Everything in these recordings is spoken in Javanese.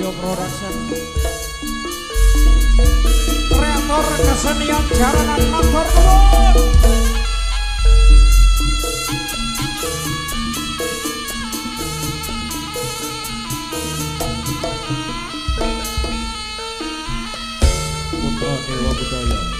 Audio Production Kreator kesenian jaranan motor kebun Putra Dewa Budaya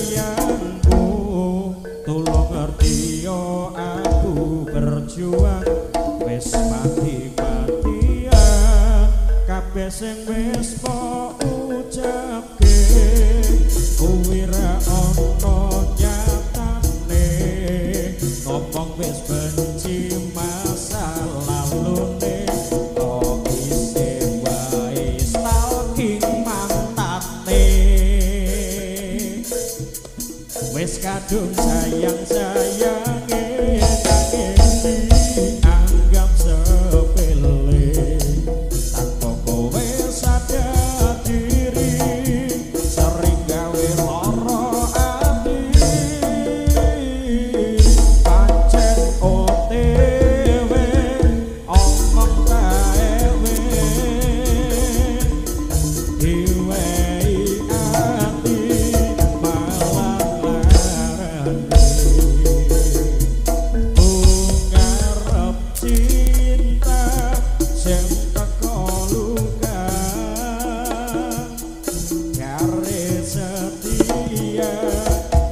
sayangku Tolong ngerti yo aku berjuang. Wis mati-matian kabeh sing wis po ucapke. Kuwi ra ono nyatane ngomong wis wis kadung sayang sayange.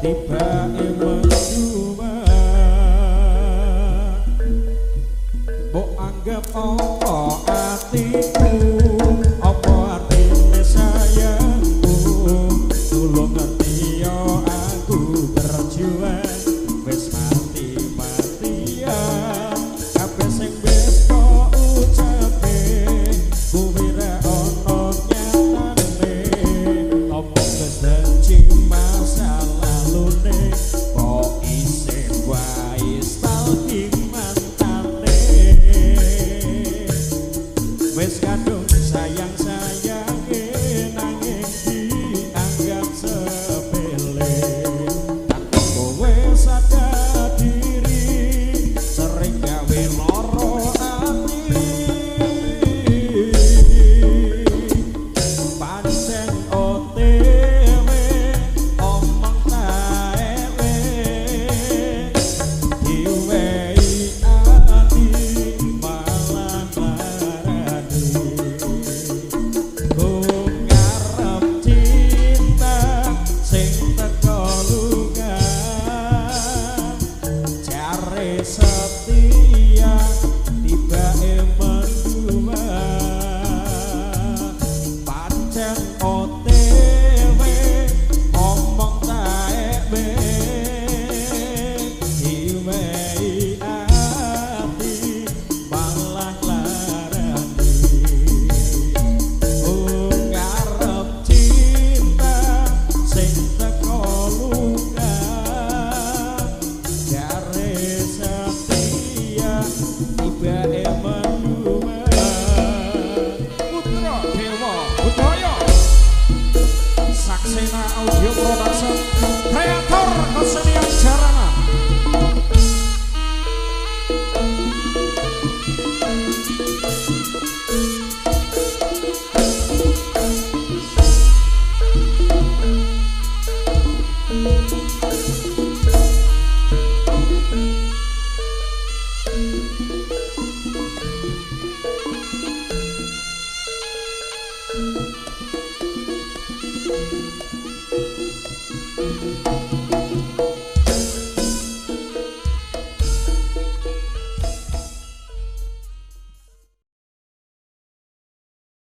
Happy birthday. Resgatou all